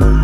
Oh.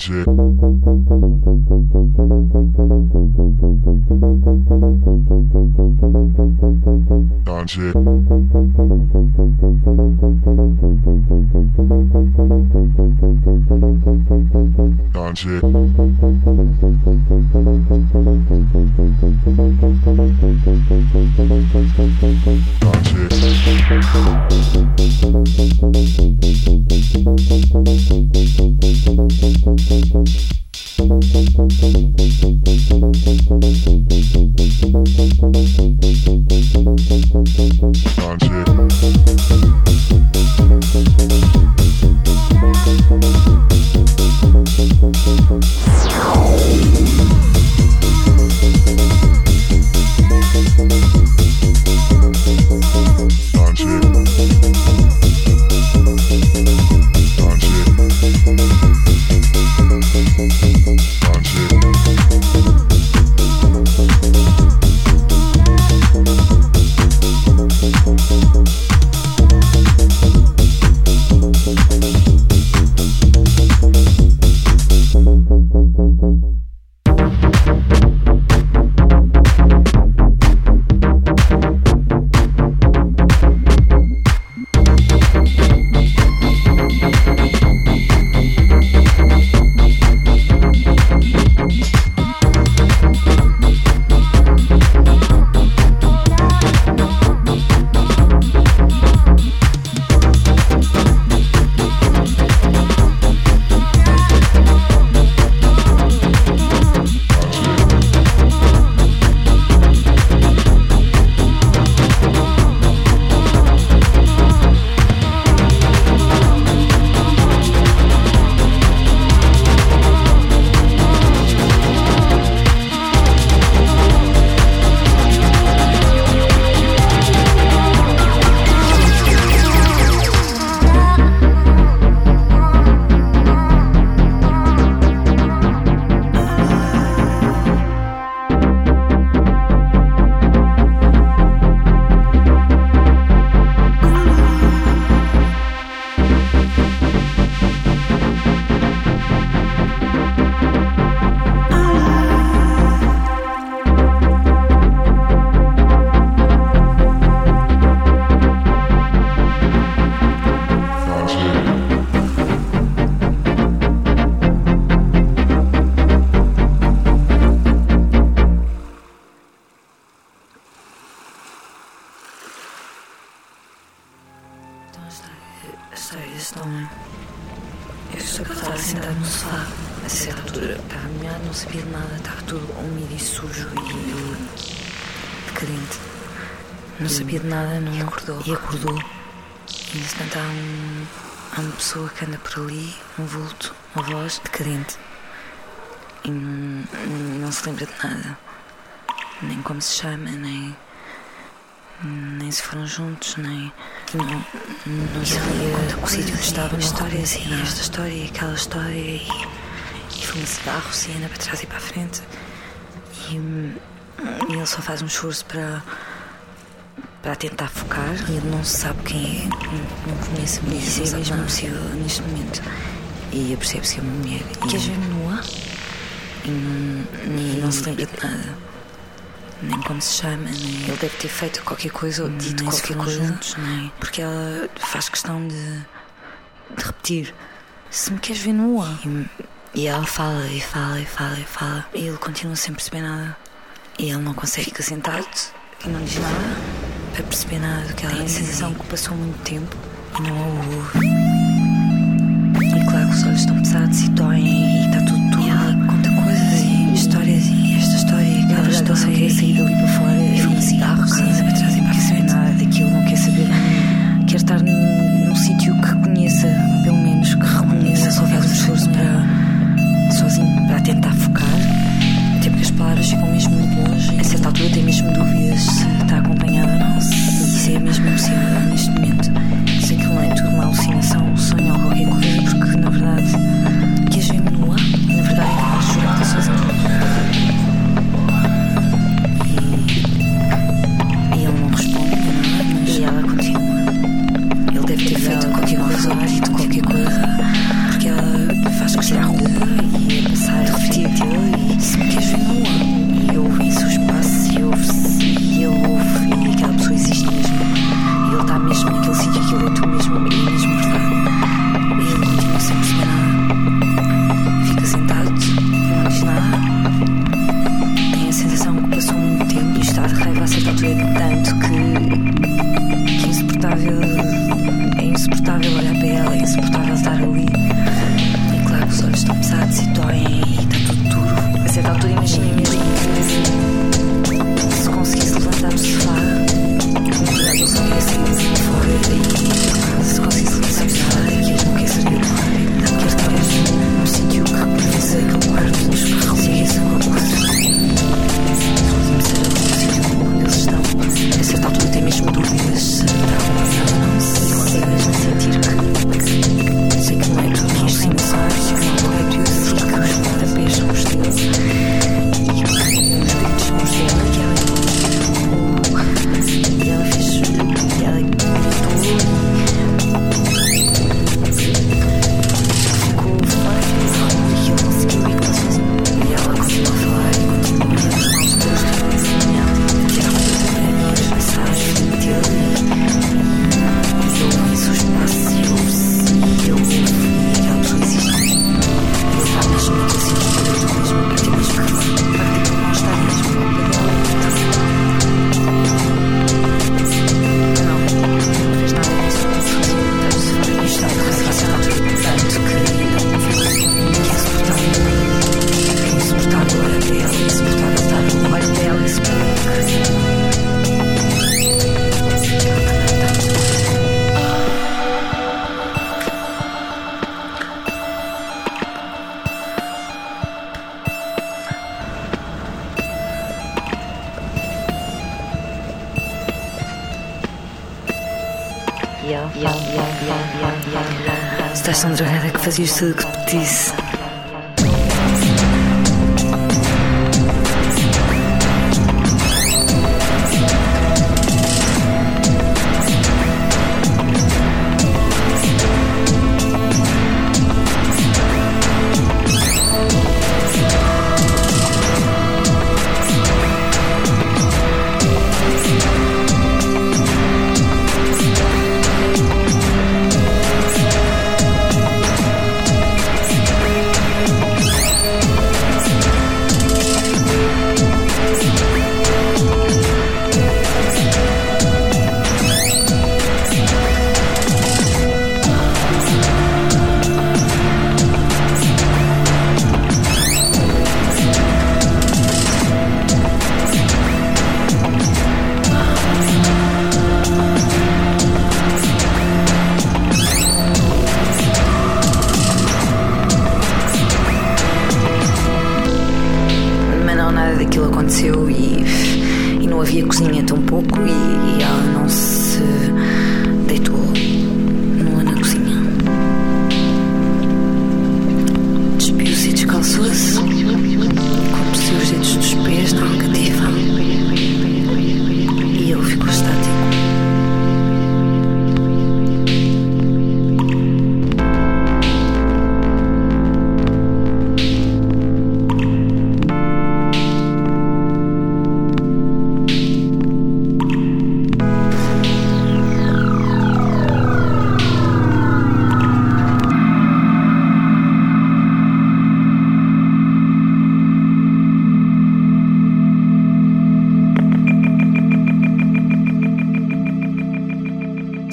sound check. Dance it. Dance it. Thank se lembra de nada. Nem como se chama, nem. Nem se foram juntos, nem. Não, não sabia o sítio onde estava, não história assim, esta história e aquela história e, e fuma cigarro, se anda para trás e para a frente. E, e ele só faz um esforço para para tentar focar e ele não sabe quem é, não, não conhece a mulher, isso é mesmo possível neste momento. E apercebe-se que é uma mulher. A ver nua e não, e não se lembra de nada. Nem como se chama, nem. Ele deve ter feito qualquer coisa ou dito nem qualquer coisa. Juntos, nem. Porque ela faz questão de, de repetir: Se me queres ver nua. E, e ela fala e fala e fala e fala. E ele continua sem perceber nada. E ele não consegue ficar sentado e não diz nada para perceber nada do que ela Tem a sensação que passou muito tempo e não a ouve. E claro que os olhos estão pesados e doem e está tudo e história. Só quer sair dali para fora e fuma cigarro, sim, para trás e para saber nada daquilo, não quer saber. Quer estar num, num sítio que conheça, pelo menos que reconheça, só faz um esforço para sozinho para tentar focar. Até porque as palavras ficam mesmo muito longe. A certa altura tem mesmo dúvidas se está acompanhada ou não. Se é mesmo possível neste momento. Se aquilo não é tudo uma alucinação, um sonho ou qualquer coisa, porque na verdade que a gente nua, na verdade é que jura que está Estás tão drogada que fazias tudo o que te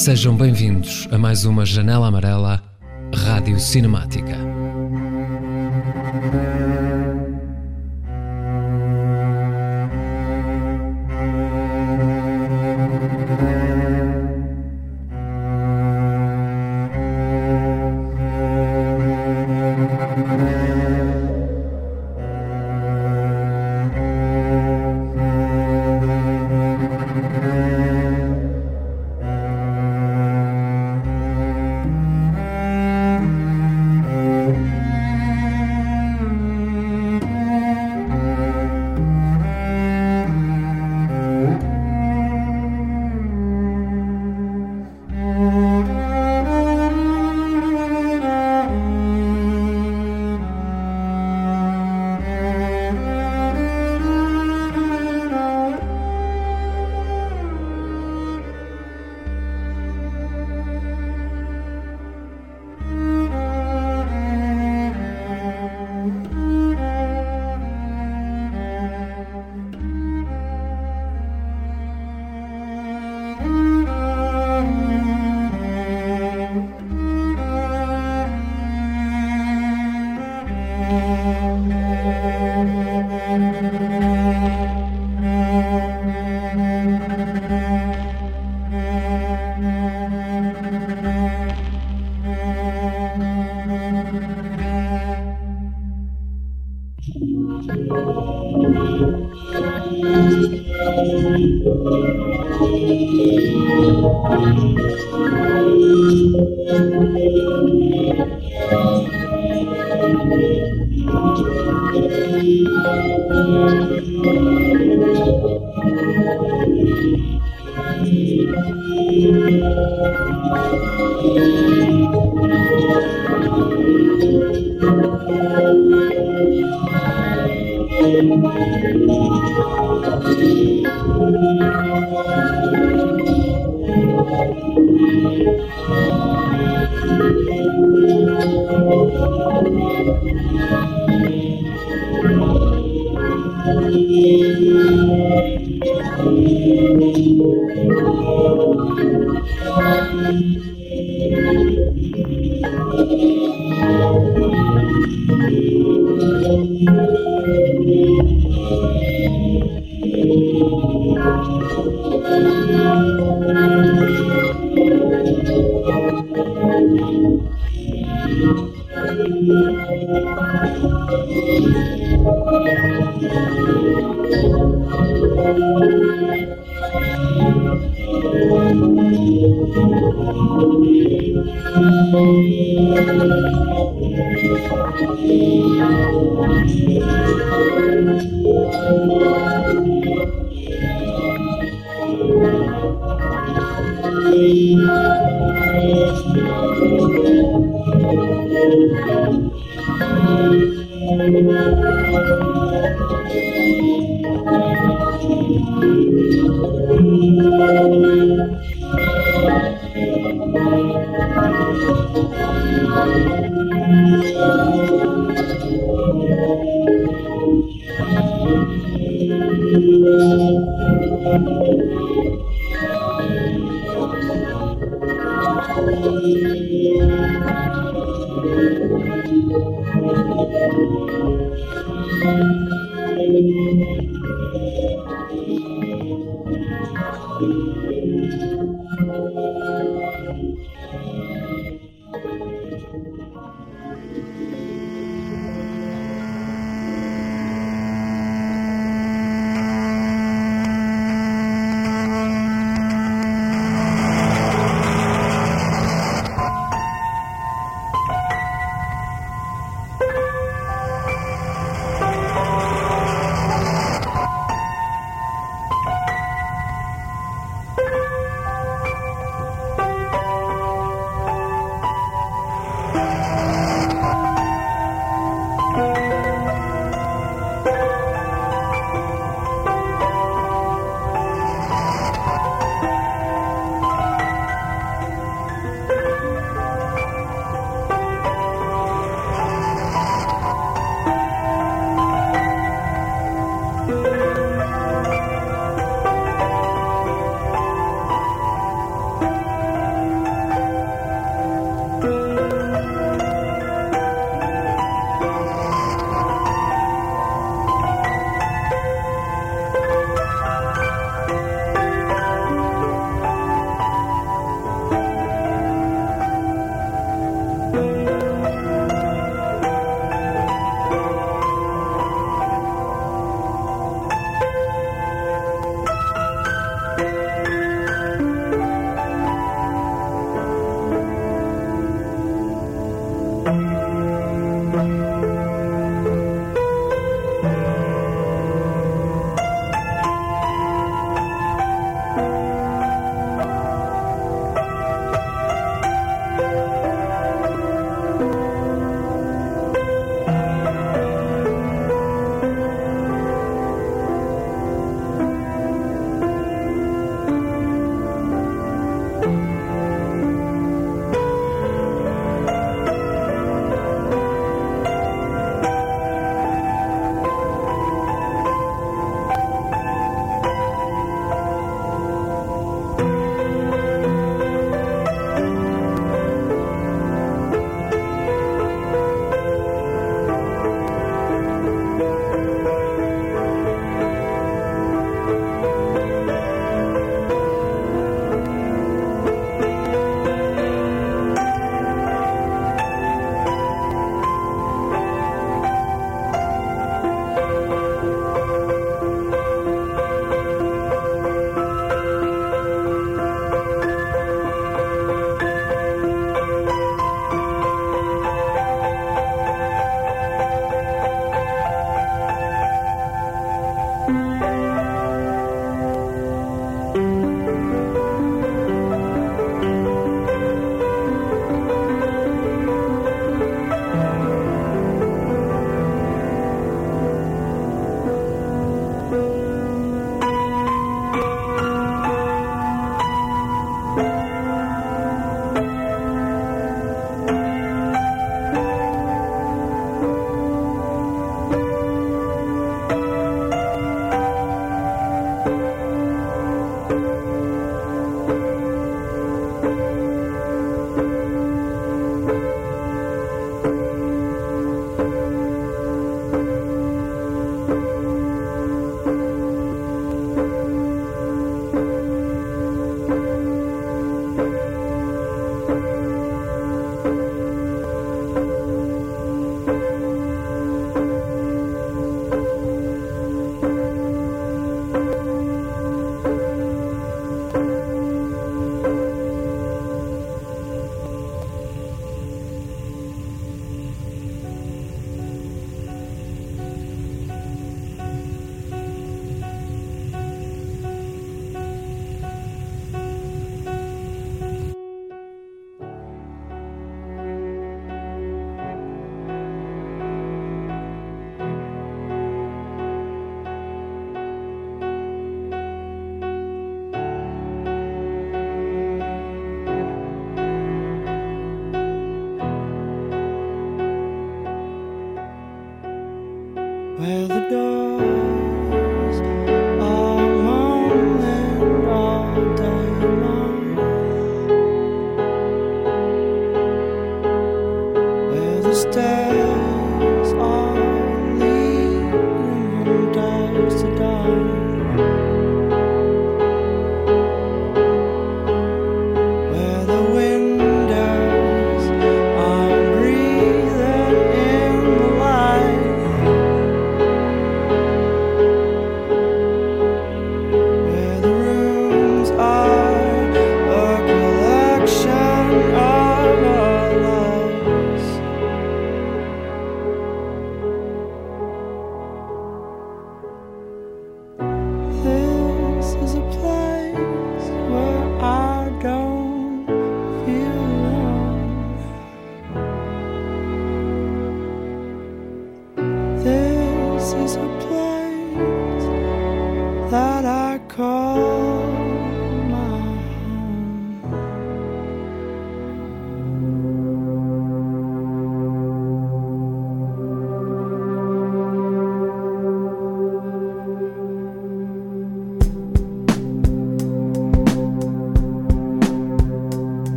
Sejam bem-vindos a mais uma Janela Amarela Rádio Cinemática. Thank you.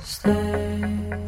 Stay.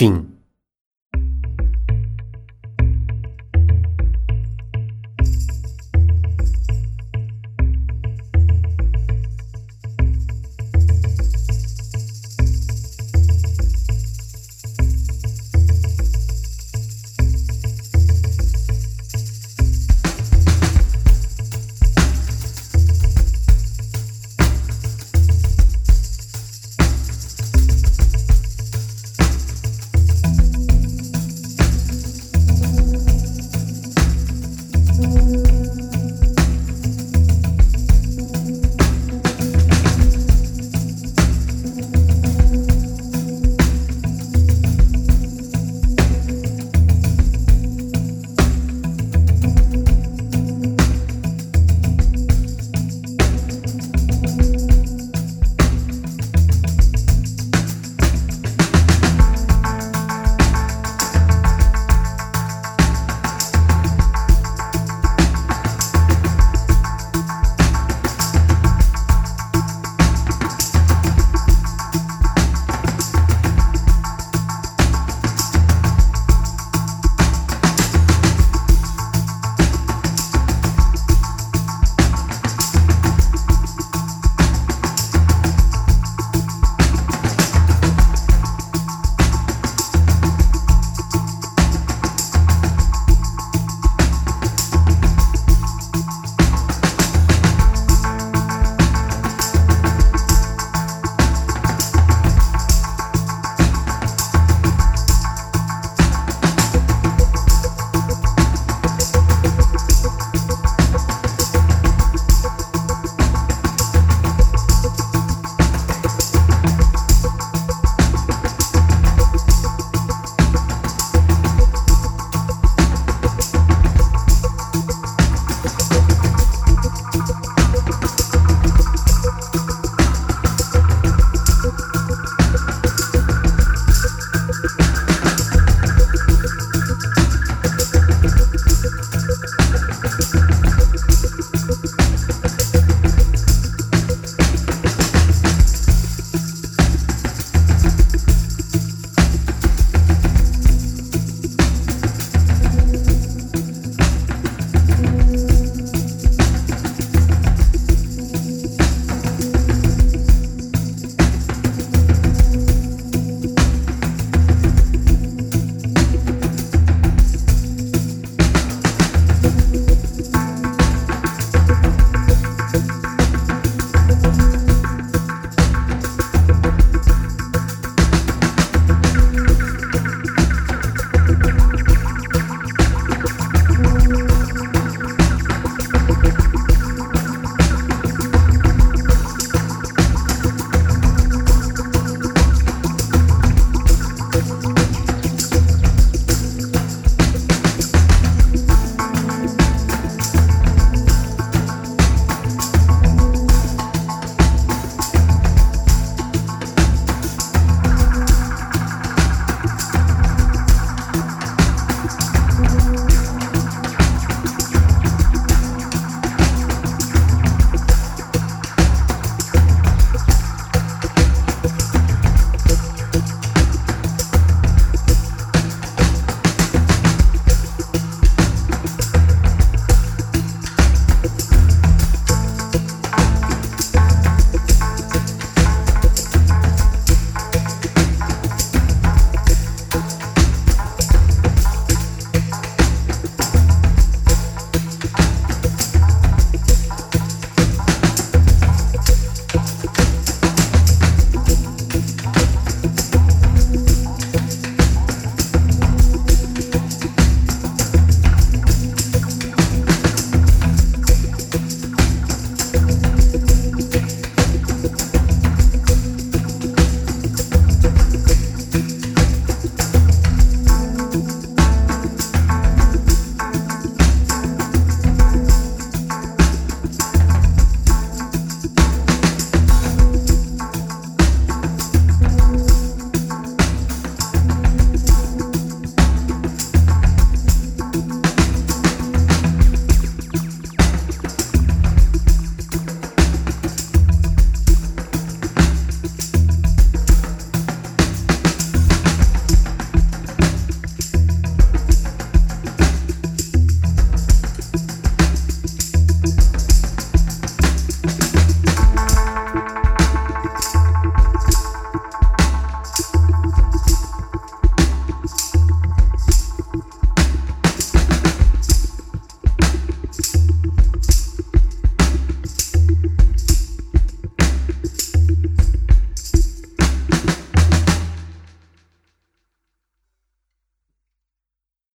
Fim.